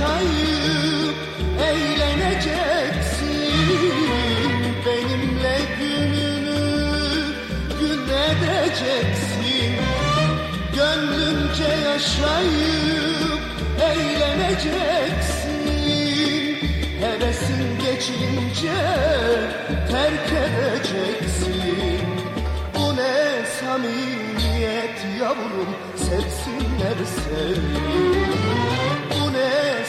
yaşayıp eğleneceksin. Benimle gününü gün edeceksin. Gönlümce yaşayıp eğleneceksin. Hevesin geçince terk edeceksin. Bu ne samimiyet yavrum sevsinler ne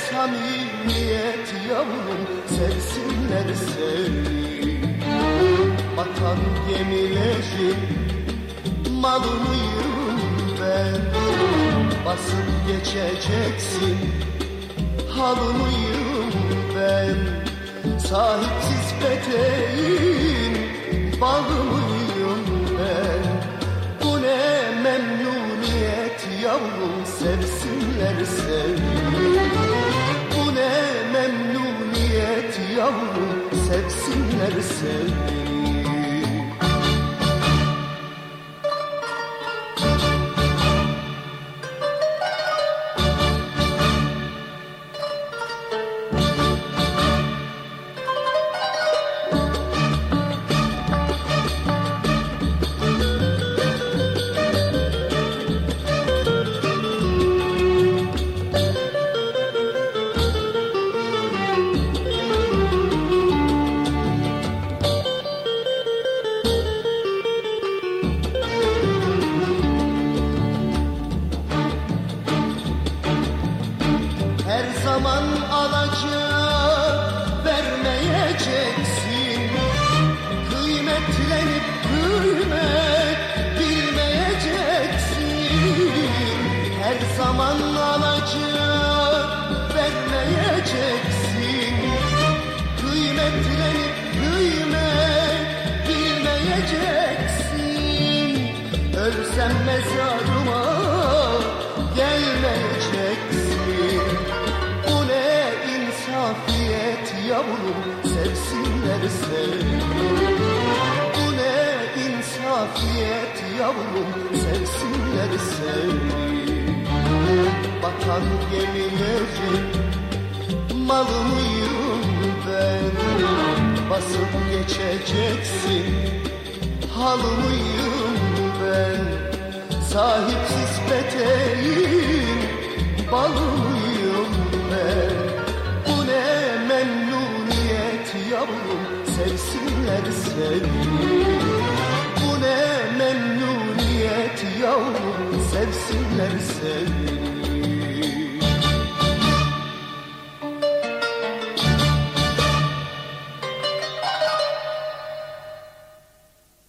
samimiyet yavrum sevsinler seni. Batan gemilerin malıyım ben. Basıp geçeceksin halımıyım ben. Sahipsiz peteğin balımıyım ben. Bu ne memnuniyet yavrum sevsinler seni yavrum sevsinler seni zaman alacak vermeyeceksin. Kıymetlenip kıymet bilmeyeceksin. Her zaman alacak vermeyeceksin. Kıymetlenip kıymet bilmeyeceksin. Ölsem mezarıma insafiyet yavrum sevsinler seni. Bu ne insafiyet yavrum sevsinler seni. Batan gemilerin malımıyım ben. Basıp geçeceksin halımıyım ben. Sahipsiz peteğin balıyım seni Bu ne memnuniyet yavrum sevsinler seni